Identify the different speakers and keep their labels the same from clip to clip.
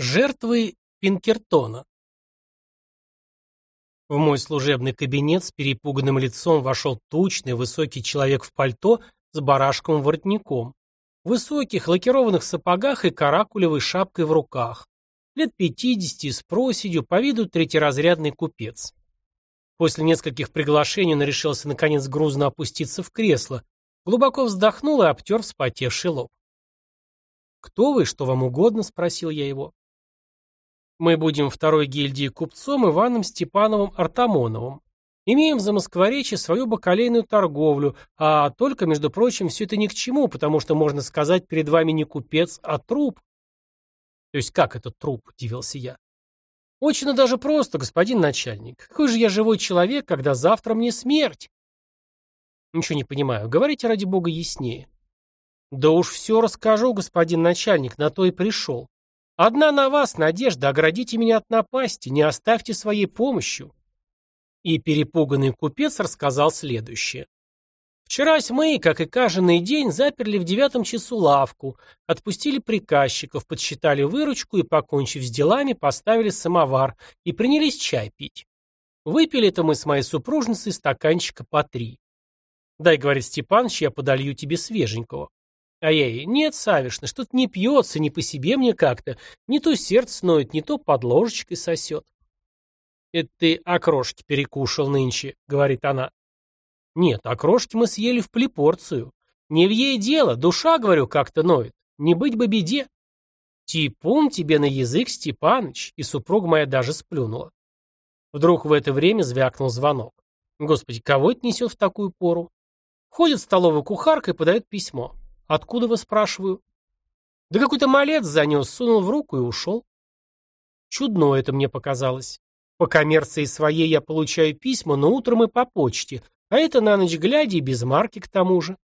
Speaker 1: Жертвы Пинкертона В мой служебный кабинет с перепуганным лицом вошел тучный, высокий человек в пальто с барашковым воротником, в высоких лакированных сапогах и каракулевой шапкой в руках, лет пятидесяти, с проседью, по виду третьеразрядный купец. После нескольких приглашений он решился наконец грузно опуститься в кресло, глубоко вздохнул и обтер вспотевший лоб. «Кто вы, что вам угодно?» — спросил я его. Мы будем второй гильдии купцом Иваном Степановым Артамоновым. Имеем в Замоскворечье свою бакалейную торговлю, а только, между прочим, все это ни к чему, потому что, можно сказать, перед вами не купец, а труп. То есть как это труп, удивился я. Очень даже просто, господин начальник. Какой же я живой человек, когда завтра мне смерть? Ничего не понимаю. Говорите ради бога яснее. Да уж все расскажу, господин начальник, на то и пришел. Одна на вас надежда, оградите меня от напасти, не оставьте своей помощью. И перепуганный купец рассказал следующее. Вчерась мы, как и каждый день, заперли в девятом часу лавку, отпустили приказчиков, подсчитали выручку и, покончив с делами, поставили самовар и принялись чай пить. Выпили это мы с моей супружницей стаканчика по три. Дай, говорит Степаныч, я подолью тебе свеженького. А я ей, нет, Савишна, что-то не пьется, не по себе мне как-то. Не то сердце ноет, не то под ложечкой сосет. Это ты окрошки перекушал нынче, говорит она. Нет, окрошки мы съели в плепорцию. Не в ей дело, душа, говорю, как-то ноет. Не быть бы беде. Типун тебе на язык, Степаныч, и супруга моя даже сплюнула. Вдруг в это время звякнул звонок. Господи, кого это несет в такую пору? Ходит в столовую кухарка и подает письмо. «Откуда вы, спрашиваю?» «Да какой-то малец занес, сунул в руку и ушел». Чудно это мне показалось. По коммерции своей я получаю письма, но утром и по почте, а это на ночь глядя и без марки к тому же.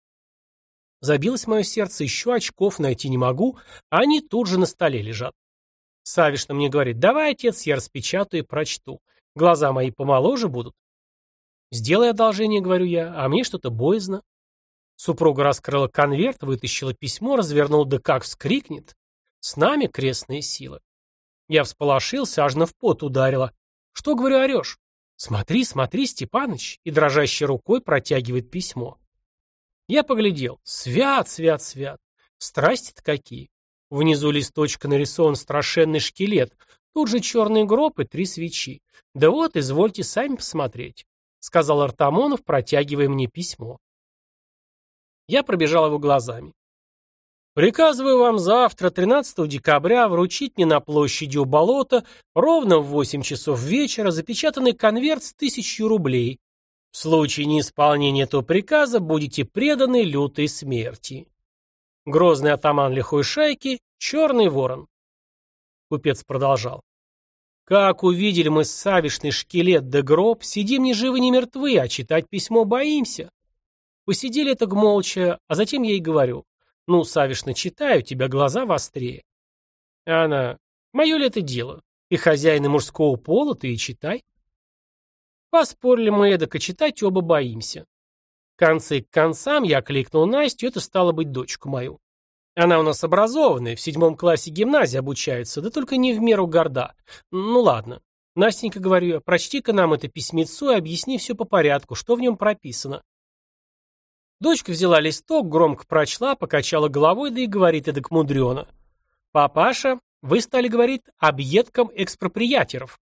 Speaker 1: Забилось мое сердце, еще очков найти не могу, а они тут же на столе лежат. Савишна мне говорит, давай, отец, я распечатаю и прочту. Глаза мои помоложе будут. Сделай одолжение, говорю я, а мне что-то боязно. Супруга раскрыла конверт, вытащила письмо, развернула, да как вскрикнет. С нами крестные силы. Я всполошился, аж на в пот ударила. Что, говорю, орешь? Смотри, смотри, Степаныч, и дрожащей рукой протягивает письмо. Я поглядел. Свят, свят, свят. Страсти-то какие. Внизу листочка нарисован страшенный шкелет. Тут же черный гроб и три свечи. Да вот, извольте сами посмотреть, сказал Артамонов, протягивая мне письмо. Я пробежал его глазами. Приказываю вам завтра, 13 декабря, вручить мне на площади у болота ровно в 8 часов вечера запечатанный конверт с тысячью рублей. В случае неисполнения этого приказа будете преданы лютой смерти. Грозный атаман лихой шайки — черный ворон. Купец продолжал. Как увидели мы савишный шкелет да гроб, сидим ни живы, ни мертвы, а читать письмо боимся. Посидели так молча, а затем я ей говорю. Ну, Савишна, читаю, у тебя глаза вострее. А она, мое ли это дело? И хозяина мужского пола ты и читай. Поспорили мы эдак, а читать оба боимся. Концы к концам я кликнул Настю, это стало быть дочку мою. Она у нас образованная, в седьмом классе гимназии обучается, да только не в меру горда. Ну ладно. Настенька, говорю прочти-ка нам это письмецо и объясни все по порядку, что в нем прописано. Дочка взяла листок, громко прочла, покачала головой, да и говорит эдак мудрено. «Папаша, вы стали, говорит, объедком экспроприаторов».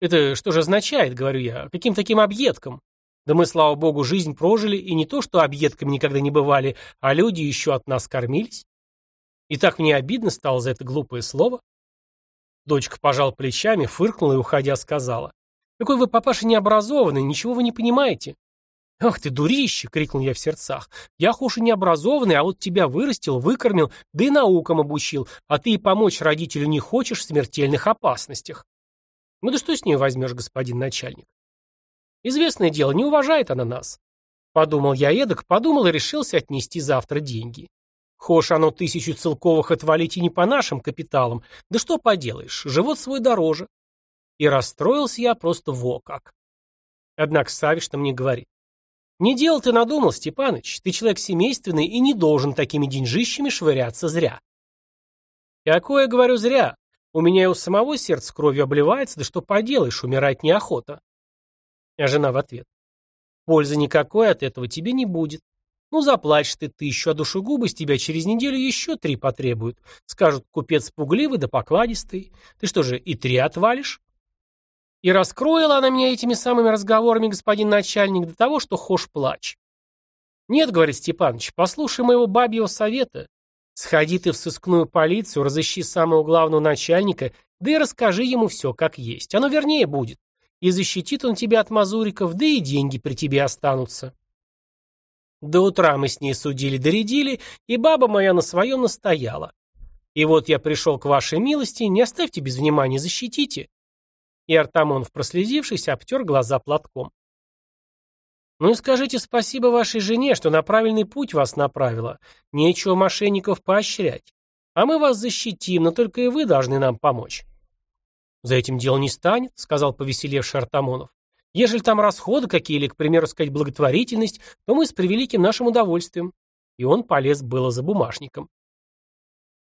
Speaker 1: «Это что же означает, — говорю я, — каким таким объедком? Да мы, слава богу, жизнь прожили, и не то, что объедками никогда не бывали, а люди еще от нас кормились. И так мне обидно стало за это глупое слово». Дочка пожал плечами, фыркнула и, уходя, сказала. «Какой вы, папаша, необразованный, ничего вы не понимаете. «Ах ты, дурище!» — крикнул я в сердцах. «Я хуш и необразованный, а вот тебя вырастил, выкормил, да и наукам обучил, а ты и помочь родителю не хочешь в смертельных опасностях». «Ну да что с ней возьмешь, господин начальник?» «Известное дело, не уважает она нас». Подумал я эдак, подумал и решился отнести завтра деньги. Хошь оно тысячу целковых отвалить и не по нашим капиталам, да что поделаешь, живот свой дороже. И расстроился я просто во как. Однако Савишна мне говорит, не дело ты надумал, Степаныч. Ты человек семейственный и не должен такими деньжищами швыряться зря. Какое, говорю, зря. У меня и у самого сердце кровью обливается, да что поделаешь, умирать неохота. А жена в ответ. Пользы никакой от этого тебе не будет. Ну, заплачешь ты тысячу, а душегубы с тебя через неделю еще три потребуют. Скажут, купец пугливый да покладистый. Ты что же, и три отвалишь? И раскроила она меня этими самыми разговорами, господин начальник, до того, что хошь плачь. Нет, говорит Степаныч, послушай моего бабьего совета. Сходи ты в сыскную полицию, разыщи самого главного начальника, да и расскажи ему все как есть. Оно вернее будет. И защитит он тебя от мазуриков, да и деньги при тебе останутся. До утра мы с ней судили-доредили, и баба моя на своем настояла. И вот я пришел к вашей милости, не оставьте без внимания, защитите. И Артамонов, прослезившись, обтер глаза платком. Ну и скажите спасибо вашей жене, что на правильный путь вас направила. Нечего мошенников поощрять. А мы вас защитим, но только и вы должны нам помочь. За этим дело не станет, сказал повеселевший Артамонов. Ежели там расходы какие или, к примеру, сказать, благотворительность, то мы с превеликим нашим удовольствием. И он полез было за бумажником.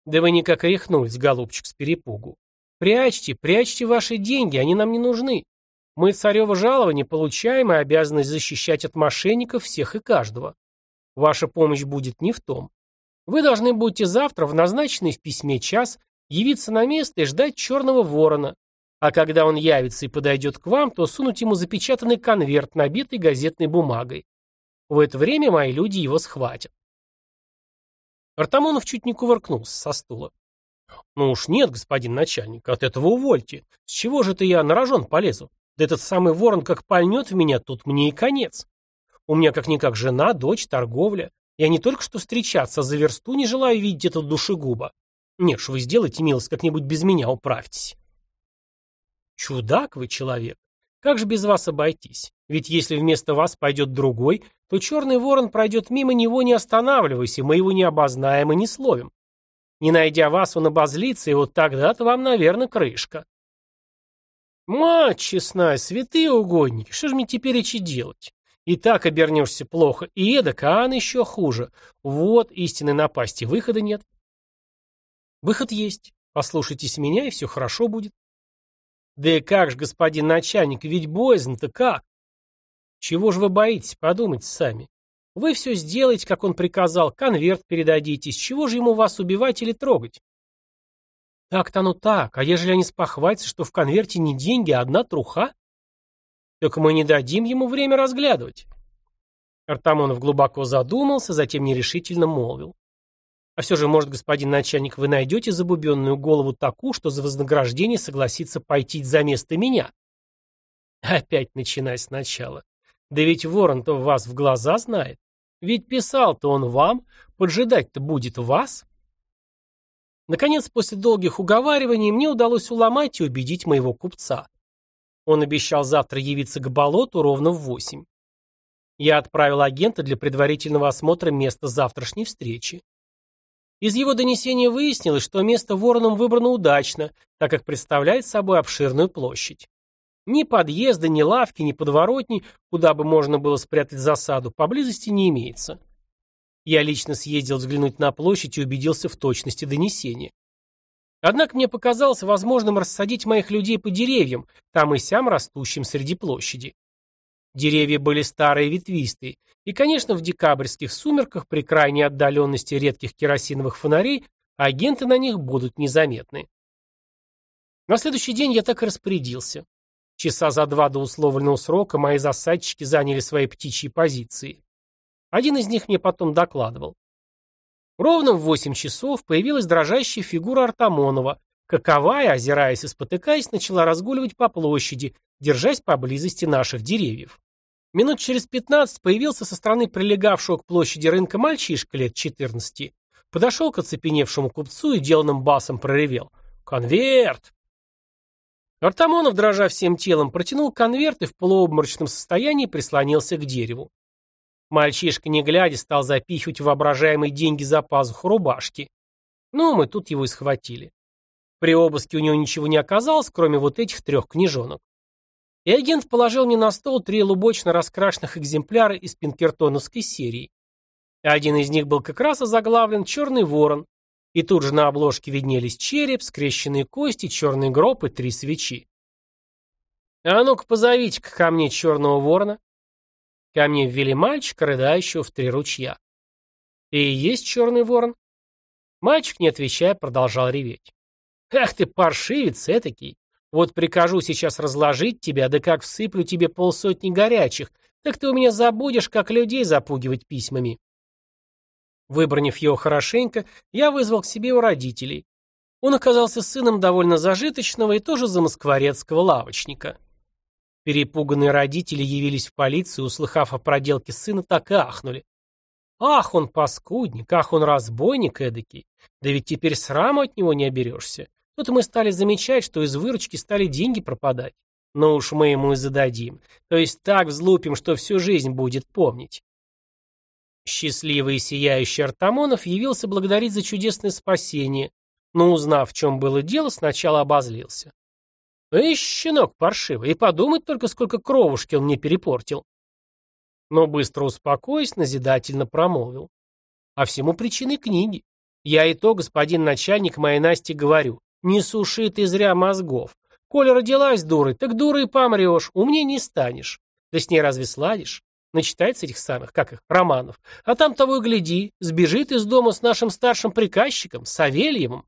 Speaker 1: Да вы никак рехнулись, голубчик, с перепугу. Прячьте, прячьте ваши деньги, они нам не нужны. Мы царево жалование получаем и обязаны защищать от мошенников всех и каждого. Ваша помощь будет не в том. Вы должны будете завтра в назначенный в письме час явиться на место и ждать черного ворона, а когда он явится и подойдет к вам, то сунуть ему запечатанный конверт, набитый газетной бумагой. В это время мои люди его схватят. Артамонов чуть не кувыркнулся со стула. «Ну уж нет, господин начальник, от этого увольте. С чего же это я на рожон полезу? Да этот самый ворон как пальнет в меня, тут мне и конец. У меня как-никак жена, дочь, торговля. Я не только что встречаться, за версту не желаю видеть этого душегуба. Нет ж, вы сделайте, милость, как-нибудь без меня управьтесь». Чудак вы человек. Как же без вас обойтись? Ведь если вместо вас пойдет другой, то черный ворон пройдет мимо него, не останавливаясь, и мы его не обознаем и не словим. Не найдя вас, он обозлится, и вот тогда-то вам, наверное, крышка. Мать честная, святые угодники, что же мне теперь идти делать? И так обернешься плохо, и эдак, а он еще хуже. Вот истинной напасти, выхода нет. Выход есть. Послушайтесь меня, и все хорошо будет. Да и как же, господин начальник, ведь боязно-то как? Чего же вы боитесь, подумайте сами. Вы все сделаете, как он приказал, конверт передадите, с чего же ему вас убивать или трогать? Так-то оно так, а ежели они спохватятся, что в конверте не деньги, а одна труха? Только мы не дадим ему время разглядывать. Артамонов глубоко задумался, затем нерешительно молвил. А все же, может, господин начальник, вы найдете забубенную голову такую, что за вознаграждение согласится пойти за место меня? Опять начинай сначала. Да ведь ворон-то вас в глаза знает. Ведь писал-то он вам, поджидать-то будет вас. Наконец, после долгих уговариваний, мне удалось уломать и убедить моего купца. Он обещал завтра явиться к болоту ровно в восемь. Я отправил агента для предварительного осмотра места завтрашней встречи. Из его донесения выяснилось, что место вороном выбрано удачно, так как представляет собой обширную площадь. Ни подъезда, ни лавки, ни подворотни, куда бы можно было спрятать засаду, поблизости не имеется. Я лично съездил взглянуть на площадь и убедился в точности донесения. Однако мне показалось возможным рассадить моих людей по деревьям, там и сям растущим среди площади. Деревья были старые ветвистые, и, конечно, в декабрьских сумерках при крайней отдаленности редких керосиновых фонарей агенты на них будут незаметны. На следующий день я так и распорядился. Часа за два до условленного срока мои засадчики заняли свои птичьи позиции. Один из них мне потом докладывал. Ровно в восемь часов появилась дрожащая фигура Артамонова, каковая, озираясь и спотыкаясь, начала разгуливать по площади, держась поблизости наших деревьев. Минут через пятнадцать появился со стороны прилегавшего к площади рынка мальчишка лет четырнадцати, подошел к оцепеневшему купцу и деланным басом проревел. «Конверт!» Артамонов, дрожа всем телом, протянул конверт и в полуобморочном состоянии прислонился к дереву. Мальчишка, не глядя, стал запихивать воображаемые деньги за пазуху рубашки. Ну, мы тут его и схватили. При обыске у него ничего не оказалось, кроме вот этих трех книжонок. И агент положил мне на стол три лубочно раскрашенных экземпляра из пинкертоновской серии. Один из них был как раз озаглавлен «Черный ворон», И тут же на обложке виднелись череп, скрещенные кости, черный гроб и три свечи. «А ну-ка позовите-ка ко мне черного ворона». Ко мне ввели мальчика, рыдающего в три ручья. «Ты и есть черный ворон?» Мальчик, не отвечая, продолжал реветь. «Ах ты, паршивец этакий! Вот прикажу сейчас разложить тебя, да как всыплю тебе полсотни горячих, так ты у меня забудешь, как людей запугивать письмами». Выбранив его хорошенько, я вызвал к себе у родителей. Он оказался сыном довольно зажиточного и тоже замоскворецкого лавочника. Перепуганные родители явились в полицию, услыхав о проделке сына, так и ахнули. Ах, он паскудник, ах, он разбойник эдакий. Да ведь теперь сраму от него не оберешься. Тут мы стали замечать, что из выручки стали деньги пропадать. Но уж мы ему и зададим. То есть так взлупим, что всю жизнь будет помнить. Счастливый и сияющий Артамонов явился благодарить за чудесное спасение, но, узнав, в чем было дело, сначала обозлился. «Эй, щенок паршивый, и подумать только, сколько кровушки он мне перепортил!» Но быстро успокоясь, назидательно промолвил. «А всему причиной книги. Я и то, господин начальник моей Насти, говорю, не суши ты зря мозгов. Коля родилась дурой, так дурой помрешь, умнее не станешь. Да с ней разве сладишь? Начитается этих самых, как их, романов. А там того и гляди, сбежит из дома с нашим старшим приказчиком, Савельевым.